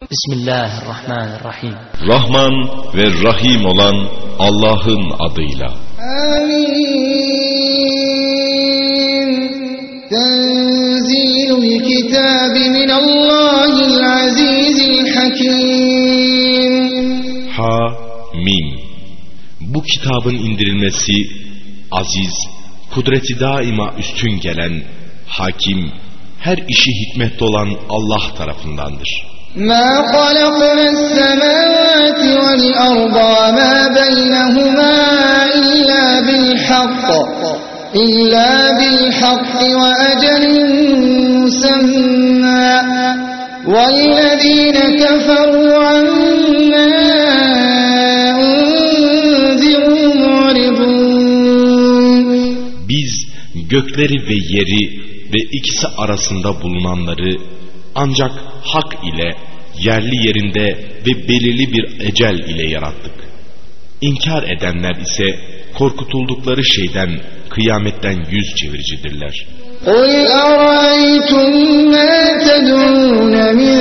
Bismillahirrahmanirrahim. Rahman ve Rahim olan Allah'ın adıyla. Amin. Tenzilul kitabi minallahil azizil hakim. Ha Mim. Bu kitabın indirilmesi aziz, kudreti daima üstün gelen, hakim, her işi hikmetli olan Allah tarafındandır. ما خلقنا السماوات والأرض وما بينهما إلا بالحق إلا بالحق وأجل مسمى والذين كفروا عما أنذروا معرضون Biz gökleri ve yeri ve ikisi arasında bulunanları ancak hak ile yerli yerinde ve belirli bir ecel ile yarattık. İnkar edenler ise korkutuldukları şeyden kıyametten yüz çeviricidirler. قل أرأيتم ما تدعون من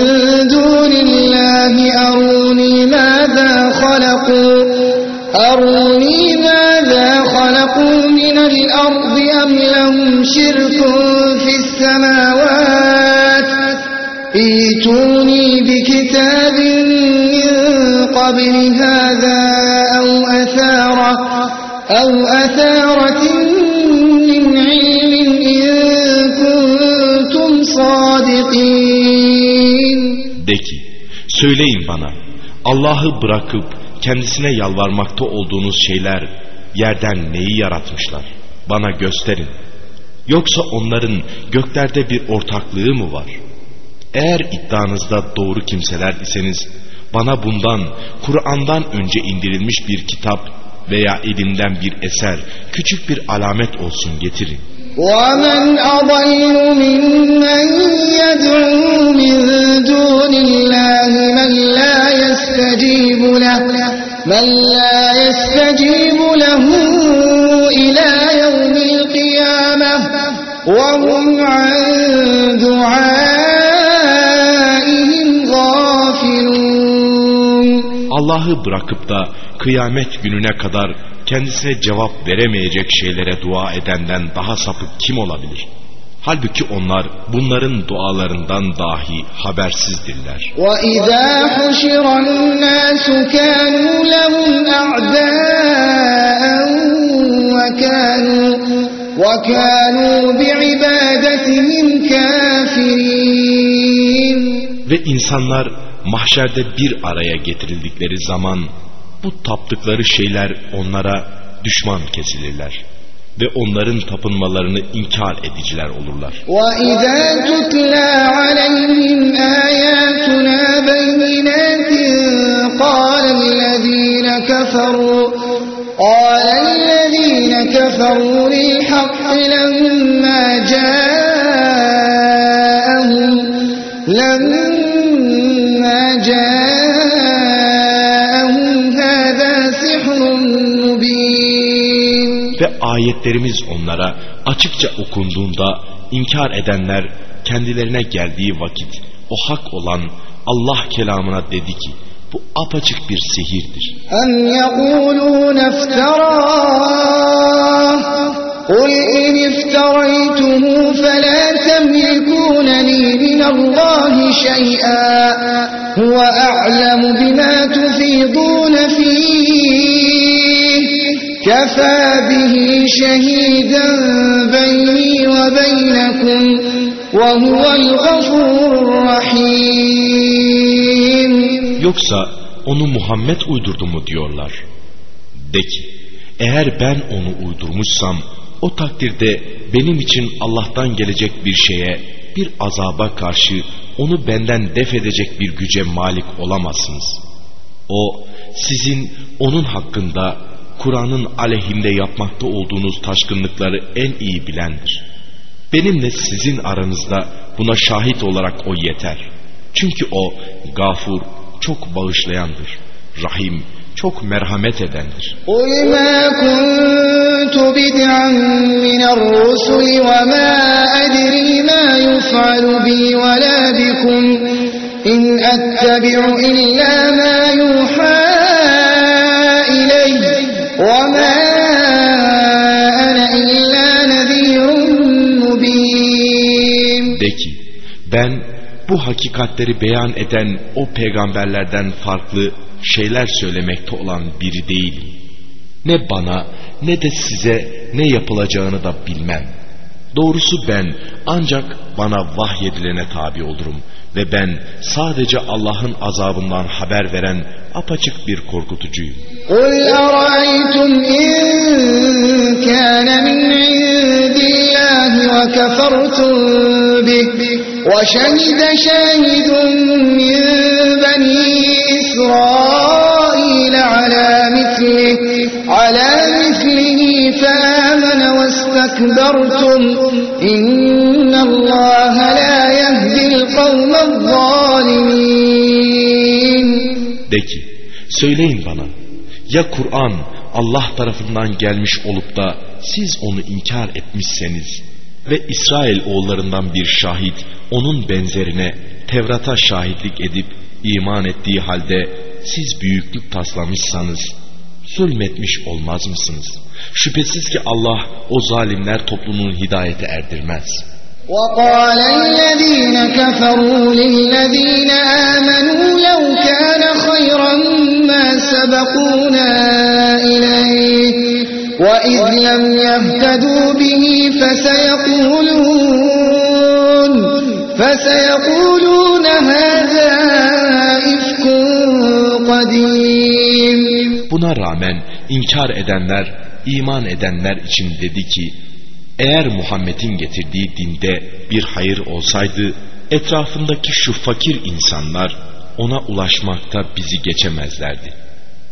دون الله أروني ماذا خلقوا أروني ماذا خلقوا من الأرض أم لهم شرك في السماوات ايتوني بكتاب من قبل هذا أو أثارة أو أثارة من علم إن كنتم صادقين De ki, söyleyin bana, Allah'ı bırakıp kendisine yalvarmakta olduğunuz şeyler yerden neyi yaratmışlar? Bana gösterin. Yoksa onların göklerde bir ortaklığı mı var? Eğer iddianızda doğru kimseler iseniz, bana bundan, Kur'an'dan önce indirilmiş bir kitap veya elimden bir eser, küçük bir alamet olsun getirin. ومن أضل ممن يدعو من دون الله من لا يستجيب له من لا يستجيب له إلى يوم القيامة وهم عن دعائهم Allah'ı bırakıp da kıyamet gününe kadar kendisine cevap veremeyecek şeylere dua edenden daha sapık kim olabilir? Halbuki onlar bunların dualarından dahi habersizdirler. وإذا حشر الناس كانوا لهم أعداء وكانوا وكانوا بعبادتهم كافرين Ve insanlar mahşerde bir araya getirildikleri zaman bu taptıkları şeyler onlara düşman kesilirler. Ve onların tapınmalarını inkar ediciler olurlar. وإذا تتلى عليهم آياتنا بينات قال الذين كفروا قال الذين كفروا للحق لما جاءهم لما جاءهم هذا سحر مبين Ve ayetlerimiz onlara açıkça okunduğunda inkar edenler kendilerine geldiği vakit o hak olan Allah kelamına dedi ki bu apaçık bir sihirdir. أم يقولون افتراه قل إن افتريته فلا تملكون لي من الله شيئا هو أعلم بما تفيضون فيه كفى به شهيدا بيني وبينكم وهو الغفور الرحيم Yoksa onu Muhammed uydurdu mu diyorlar. De ki eğer ben onu uydurmuşsam o takdirde benim için Allah'tan gelecek bir şeye bir azaba karşı onu benden def edecek bir güce malik olamazsınız. O sizin onun hakkında Kur'an'ın aleyhinde yapmakta olduğunuz taşkınlıkları en iyi bilendir. Benimle sizin aranızda buna şahit olarak o yeter. Çünkü o gafur, çok bağışlayandır. Rahim, çok merhamet edendir. قل ما كنت بدعا من الرسل وما أدري ما يفعل بي ولا بكم إن أتبع إلا ما يوحى bu hakikatleri beyan eden o peygamberlerden farklı şeyler söylemekte olan biri değilim. Ne bana ne de size ne yapılacağını da bilmem. Doğrusu ben ancak bana vahyedilene tabi olurum ve ben sadece Allah'ın azabından haber veren apaçık bir korkutucuyum. قُلْ أَرَأَيْتُمْ إِنْ كَانَ مِنْ عِنْدِ اللَّهِ وَكَفَرْتُمْ بِهِ وَشَهِدَ شَاهِدٌ مِنْ بَنِي إِسْرَائِيلَ عَلَى مِثْلِهِ عَلَى مِثْلِهِ فَآمَنَ وَاسْتَكْبَرْتُمْ إِنَّ اللَّهَ لَا يَهْدِي الْقَوْمَ الظَّالِمِينَ De ki, söyleyin bana, ya Kur'an Allah tarafından gelmiş olup da siz onu inkar etmişseniz ve İsrail oğullarından bir şahit onun benzerine Tevrat'a şahitlik edip iman ettiği halde siz büyüklük taslamışsanız zulmetmiş olmaz mısınız? Şüphesiz ki Allah o zalimler topluluğunu hidayete erdirmez.'' وقال الذين كفروا للذين آمنوا لو كان خيرا ما سبقونا إليه وإذ لم يهتدوا به فسيقولون فسيقولون هذا إفك قديم Buna rağmen inkar edenler, iman edenler için dedi ki, eğer Muhammed'in getirdiği dinde bir hayır olsaydı, etrafındaki şu fakir insanlar ona ulaşmakta bizi geçemezlerdi.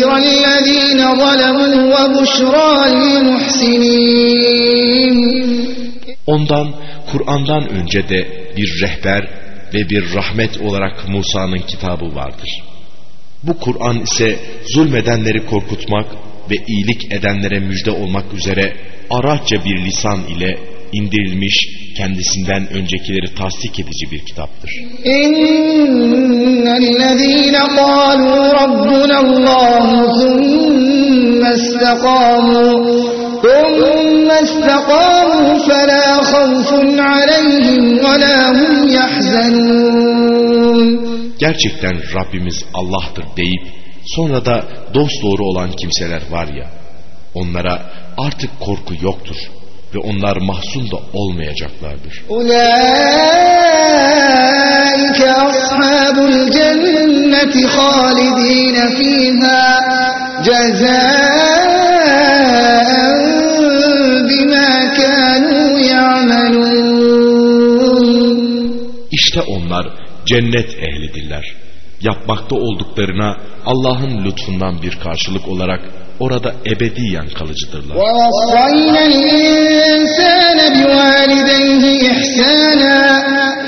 لِيُنذِرَ الَّذِينَ ظَلَمُوا وَبُشْرَى لِلْمُحْسِنِينَ Ondan Kur'an'dan önce de bir rehber ve bir rahmet olarak Musa'nın kitabı vardır. Bu Kur'an ise zulmedenleri korkutmak ve iyilik edenlere müjde olmak üzere Arapça bir lisan ile indirilmiş kendisinden öncekileri tasdik edici bir kitaptır. İnnellezîne kâlû rabbunallâhu thumme istekâmû felâ khawfun aleyhim ve hum yahzenûn. Gerçekten Rabbimiz Allah'tır deyip sonra da dosdoğru olan kimseler var ya onlara artık korku yoktur ve onlar mahzun da olmayacaklardır. Ulaike ashabul cenneti halidine fiha cezaen bima kanu ya'melun. İşte onlar cennet ehlidirler. Yapmakta olduklarına Allah'ın lütfundan bir karşılık olarak orada ebediyen kalıcıdırlar. وَوَصَّيْنَا الْإِنسَانَ بِوَالِدَيْهِ إِحْسَانًا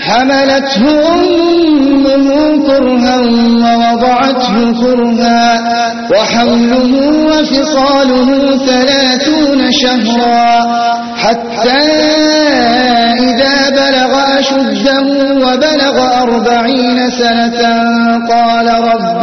حَمَلَتْهُ أُمُّهُ كُرْهًا وَوَضَعَتْهُ كُرْهًا وَحَمْلُهُ وَفِصَالُهُ ثَلَاثُونَ شَهْرًا حَتَّى إِذَا بَلَغَ أَشُدَّهُ وَبَلَغَ أَرْبَعِينَ سَنَةً قَالَ رَبِّ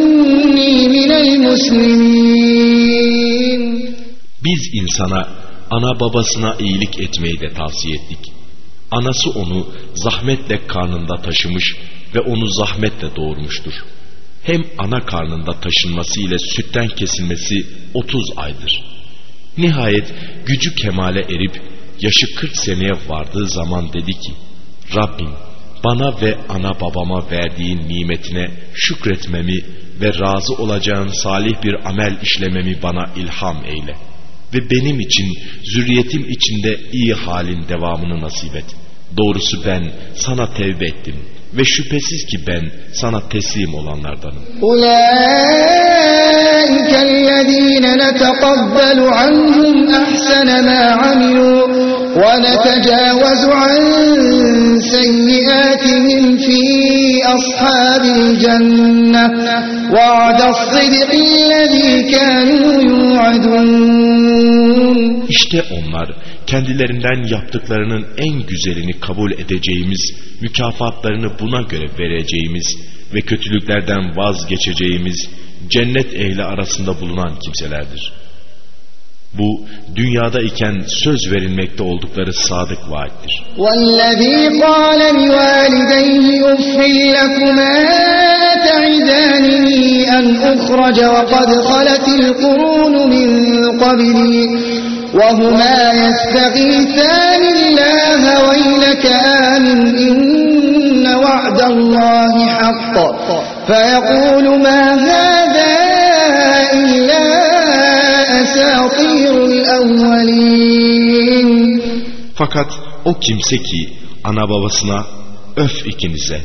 من المسلمين Biz insana ana babasına iyilik etmeyi de tavsiye ettik. Anası onu zahmetle karnında taşımış ve onu zahmetle doğurmuştur. Hem ana karnında taşınması ile sütten kesilmesi 30 aydır. Nihayet gücü kemale erip yaşı 40 seneye vardığı zaman dedi ki Rabbim bana ve ana babama verdiğin nimetine şükretmemi ve razı olacağın salih bir amel işlememi bana ilham eyle. Ve benim için, zürriyetim içinde iyi halin devamını nasip et. Doğrusu ben sana tevbe ettim ve şüphesiz ki ben sana teslim olanlardanım. Ulaikellezine netekabbalu anhum ahsene ma amilu ونتجاوز عن سيئاتهم في أصحاب الجنة وعد الصدق الذي كانوا يوعدون İşte onlar kendilerinden yaptıklarının en güzelini kabul edeceğimiz, mükafatlarını buna göre vereceğimiz ve kötülüklerden vazgeçeceğimiz cennet ehli arasında bulunan kimselerdir. Bu dünyada iken söz verilmekte oldukları sadık vaattir. وَالَّذ۪ي قَالَ لِوَالِدَيْهِ اُفِّ لَكُمَا تَعِدَانِنِي أَنْ أُخْرَجَ وَقَدْ خَلَتِ الْقُرُونُ مِنْ قَبْلِي وَهُمَا يَسْتَغِيثَانِ اللّٰهَ وَيْلَكَ آمِنْ إِنَّ وَعْدَ اللّٰهِ حَقٌّ فَيَقُولُ مَا هَذَا إِلَّا Fakat o kimse ki ana babasına öf ikinize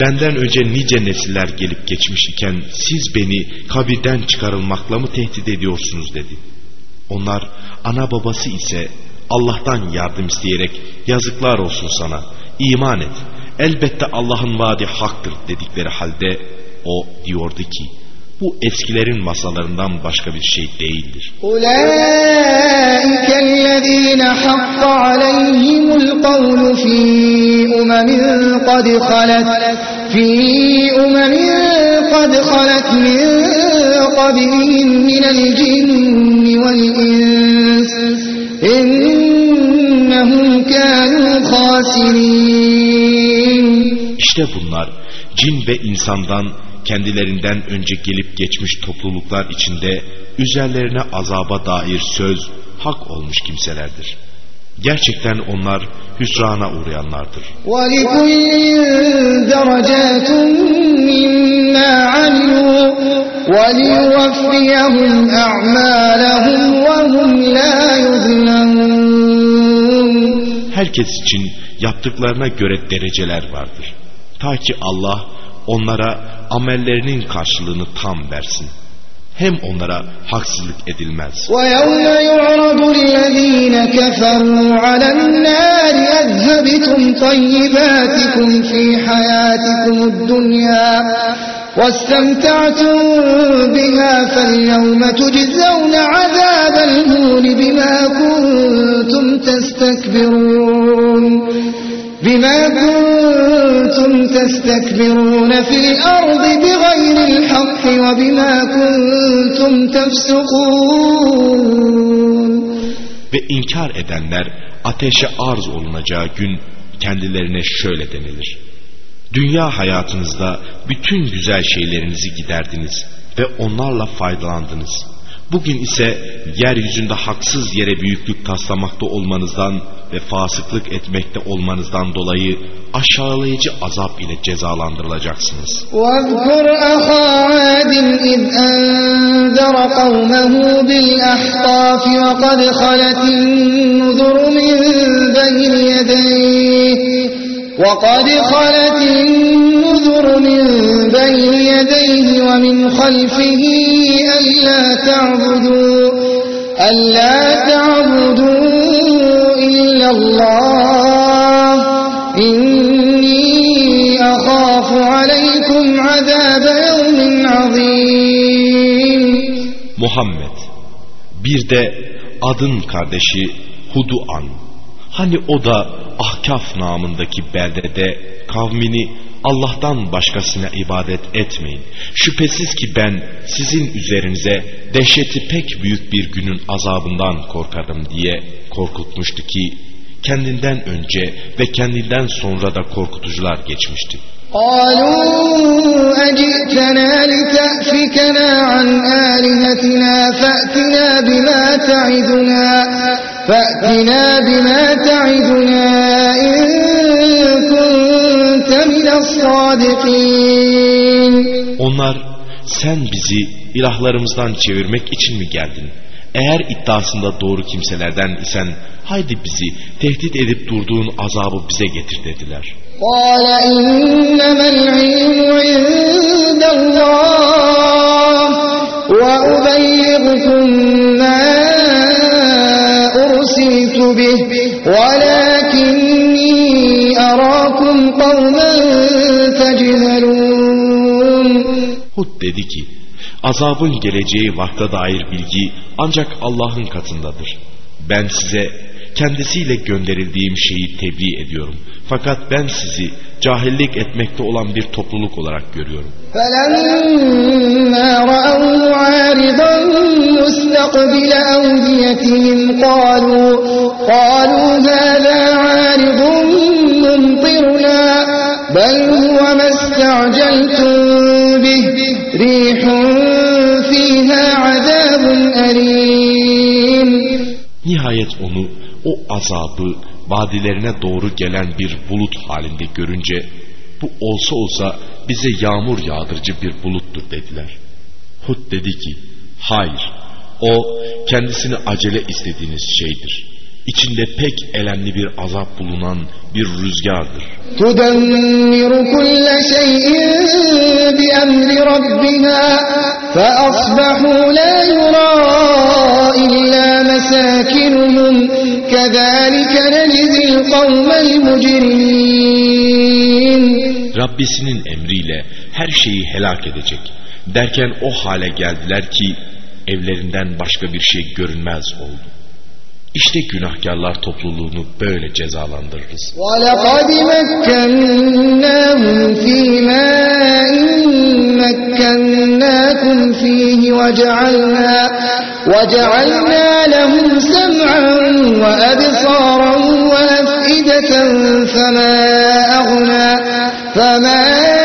benden önce nice nesiller gelip geçmiş iken siz beni kabirden çıkarılmakla mı tehdit ediyorsunuz dedi. Onlar ana babası ise Allah'tan yardım isteyerek yazıklar olsun sana iman et elbette Allah'ın vaadi haktır dedikleri halde o diyordu ki bu eskilerin masalarından başka bir şey değildir. Ulaikellezine hakka aleyhimul kavlu fi umemin kad halet fi umemin kad halet min qablihim minel cinni vel ins innehum kânû khasirin. İşte bunlar cin ve insandan kendilerinden önce gelip geçmiş topluluklar içinde üzerlerine azaba dair söz hak olmuş kimselerdir. Gerçekten onlar hüsrana uğrayanlardır. Herkes için yaptıklarına göre dereceler vardır. Ta ki Allah onlara amellerinin karşılığını tam versin. Hem onlara haksızlık edilmez. وَيَوْمَ يُعْرَضُ الَّذ۪ينَ كَفَرُوا عَلَى النَّارِ اَذْهَبِتُمْ طَيِّبَاتِكُمْ فِي حَيَاتِكُمُ الدُّنْيَا واستمتعتم بها فاليوم تجزون عذاب الهون بما كنتم تستكبرون بما كنتم تستكبرون في الأرض بغير الحق وبما كنتم تفسقون Ve inkar edenler ateşe arz olunacağı gün kendilerine şöyle denilir. Dünya hayatınızda bütün güzel şeylerinizi giderdiniz ve onlarla faydalandınız. Bugün ise yeryüzünde haksız yere büyüklük taslamakta olmanızdan ve fasıklık etmekte olmanızdan dolayı aşağılayıcı azap ile cezalandırılacaksınız. وَاذْكُرْ أَخَا عَادٍ إِذْ أَنذَرَ قَوْمَهُ بِالْأَحْقَافِ وَقَدْ خَلَتِ النُّذُرُ مِنْ بَيْنِ يَدَيْهِ وَقَدْ خَلَتِ النُّذُرُ مِنْ بَيْنِ يَدَيْهِ وَمِنْ خَلْفِهِ أَلَّا تَعْبُدُوا أَلَّا تَعْبُدُوا إِلَّا اللَّهَ إِنِّي أَخَافُ عَلَيْكُمْ عَذَابَ يَوْمٍ عَظِيمٍ Muhammed bir de adın kardeşi Hudu'an hani o da Ahkaf namındaki beldede kavmini Allah'tan başkasına ibadet etmeyin. Şüphesiz ki ben sizin üzerinize dehşeti pek büyük bir günün azabından korkarım diye korkutmuştu ki kendinden önce ve kendinden sonra da korkutucular geçmişti. قالوا أجئتنا لتأفكنا عن آلهتنا فأتنا بما تعدنا فأتنا بما تعدنا إن كنت من الصادقين Onlar sen bizi ilahlarımızdan çevirmek için mi geldin? Eğer iddiasında doğru kimselerden isen haydi bizi tehdit edip durduğun azabı bize getir dediler. قال أرسلت به ولكني أراكم قوما تجهلون Hud dedi ki azabın geleceği vakta dair bilgi ancak Allah'ın katındadır. Ben size kendisiyle gönderildiğim şeyi tebliğ ediyorum. Fakat ben sizi cahillik etmekte olan bir topluluk olarak görüyorum. فلما رأوه عارضا مستقبل أوديتهم قالوا قالوا هذا عارض ممطرنا بل هو ما استعجلتم به ريح فيها عذاب أليم Nihayet onu o azabı vadilerine doğru gelen bir bulut halinde görünce bu olsa olsa bize yağmur yağdırıcı bir buluttur dediler. Hud dedi ki hayır o kendisini acele istediğiniz şeydir. İçinde pek elemli bir azap bulunan bir rüzgardır. تدمر كل شيء بأمر ربها فأصبحوا لا يرى إلا مساكنهم كذلك نجزي القوم المجرمين Rabbisinin emriyle her şeyi helak edecek. Derken o hale geldiler ki evlerinden başka bir şey görünmez oldu. İşte günahkarlar topluluğunu böyle cezalandırırız. ولقد مكناهم في ماء مكناكم فيه وجعلنا وجعلنا لهم سمعا وأبصارا وأفئدة فما أغنى فما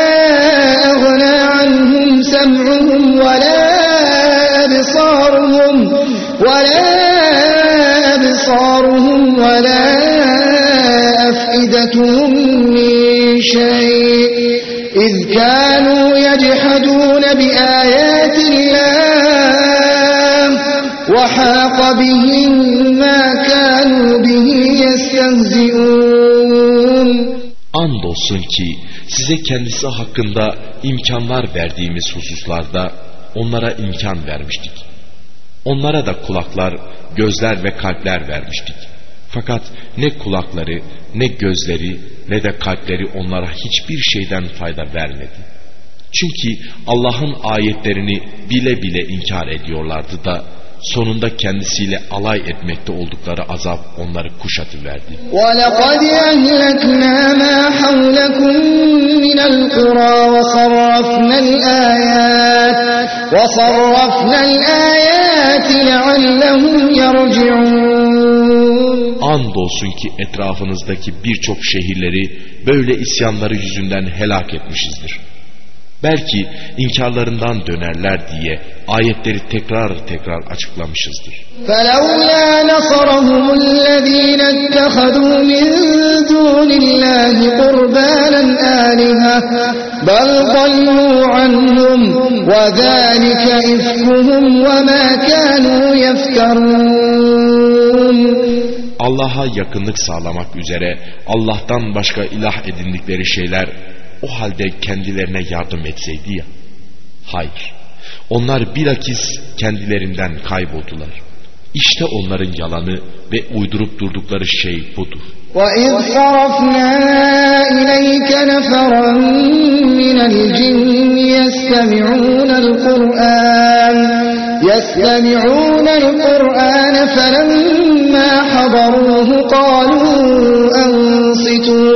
بهم ما كانوا به يستهزئون Andolsun ki size kendisi hakkında imkanlar verdiğimiz hususlarda onlara imkan vermiştik. Onlara da kulaklar, gözler ve kalpler vermiştik. Fakat ne kulakları, ne gözleri, ne de kalpleri onlara hiçbir şeyden fayda vermedi. Çünkü Allah'ın ayetlerini bile bile inkar ediyorlardı da sonunda kendisiyle alay etmekte oldukları azap onları kuşatıverdi. ولقد أهلكنا ما حولكم من القرى وصرفنا الآيات وصرفنا الآيات لعلهم يرجعون Andolsun ki etrafınızdaki birçok şehirleri böyle isyanları yüzünden helak etmişizdir. Belki inkarlarından dönerler diye ayetleri tekrar tekrar açıklamışızdır. فلولا نصرهم الذين اتخذوا من دون الله قربانا آلهة بل ضلوا عنهم وذلك إفكهم وما كانوا يفترون Allah'a yakınlık sağlamak üzere Allah'tan başka ilah edindikleri şeyler o halde kendilerine yardım etseydi ya. Hayır. Onlar bilakis kendilerinden kayboldular. İşte onların yalanı ve uydurup durdukları şey budur. وإذ صرفنا إليك نفرا من الجن يستمعون القرآن يستمعون القرآن فلما حضروه قالوا أنصتوا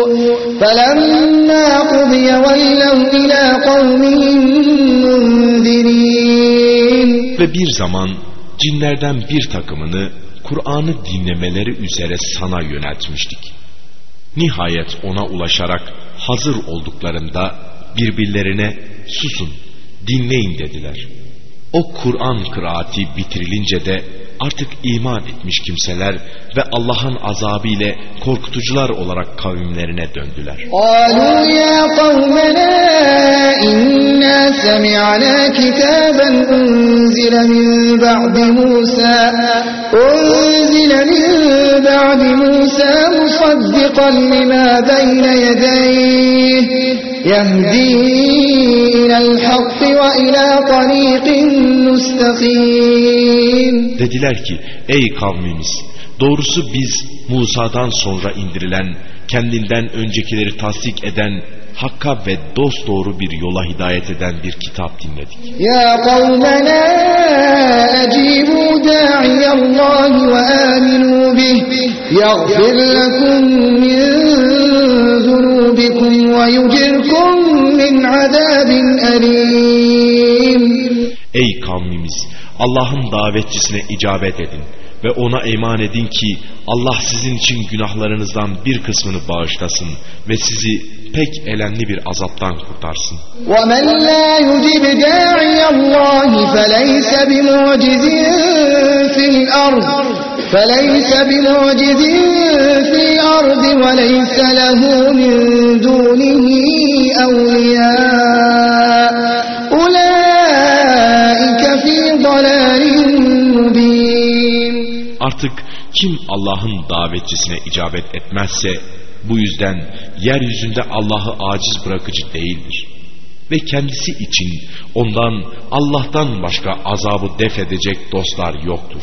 فلما قضي ولوا إلى قومهم منذرين Ve bir zaman cinlerden bir takımını Kur'an'ı dinlemeleri üzere sana yöneltmiştik. Nihayet ona ulaşarak hazır olduklarında birbirlerine susun, dinleyin dediler. O Kur'an kıraati bitirilince de artık iman etmiş kimseler ve Allah'ın azabı ile korkutucular olarak kavimlerine döndüler. قالوا يا قومنا إنا سمعنا كتابا أنزل من بعد موسى أنزل من بعد موسى مصدقا لما بين يديه يهدي إلى الحق وإلى طريق مستقيم Dediler ki ey kavmimiz doğrusu biz Musa'dan sonra indirilen kendinden öncekileri tasdik eden hakka ve dost doğru bir yola hidayet eden bir kitap dinledik. يا قومنا أجيبوا داعي الله وآمنوا به يغفر لكم من ذنوبكم ويجركم من عذاب أليم Ey kavmimiz Allah'ın davetçisine icabet edin ve ona iman edin ki Allah sizin için günahlarınızdan bir kısmını bağışlasın ve sizi pek elemli bir azaptan kurtarsın. ومن لا يجب داعي الله فليس بمعجز في الأرض فليس بمعجز في الأرض وليس له من دونه أولياء أولئك في ضلال مبين Artık kim Allah'ın davetçisine icabet etmezse bu yüzden yeryüzünde Allah'ı aciz bırakıcı değildir. Ve kendisi için ondan Allah'tan başka azabı def edecek dostlar yoktur.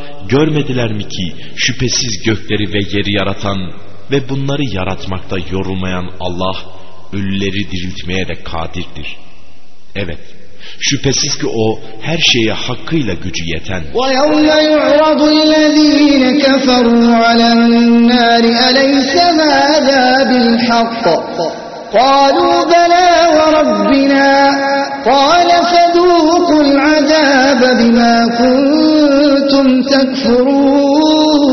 görmediler mi ki şüphesiz gökleri ve yeri yaratan ve bunları yaratmakta yorulmayan Allah ölüleri diriltmeye de kadirdir. Evet, şüphesiz ki o her şeye hakkıyla gücü yeten. ويوم يعرض الذين كفروا على النار أليس هذا بالحق قالوا بلى وربنا قال فذوقوا العذاب بما كنتم تكفرون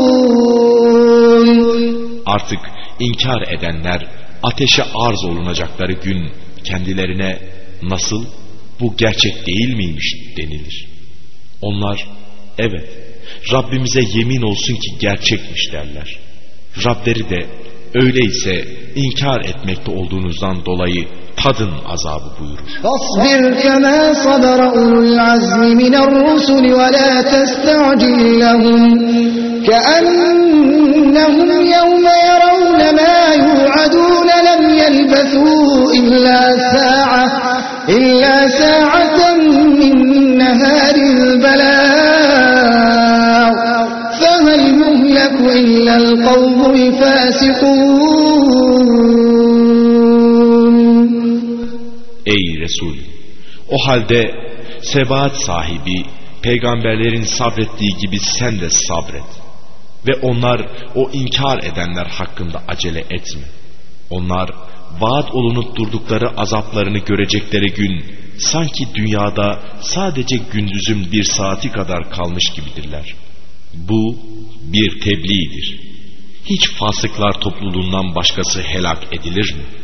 Artık inkar edenler ateşe arz olunacakları gün kendilerine nasıl bu gerçek değil miymiş denilir. Onlar evet Rabbimize yemin olsun ki gerçekmiş derler. Rableri de Öyleyse inkar etmekte olduğunuzdan dolayı tadın azabı buyurur. Fasbir kema sabara ulul azmi minel rusul ve la testa'cil lehum keennehum yevme yeravne ma yu'adun lem yelbethu illa sa'a. İlla sa'aten min neharil bela Ey Resul! O halde sebat sahibi peygamberlerin sabrettiği gibi sen de sabret. Ve onlar o inkar edenler hakkında acele etme. Onlar vaat olunup durdukları azaplarını görecekleri gün sanki dünyada sadece gündüzün bir saati kadar kalmış gibidirler. Bu bir tebliğdir. Hiç fasıklar topluluğundan başkası helak edilir mi?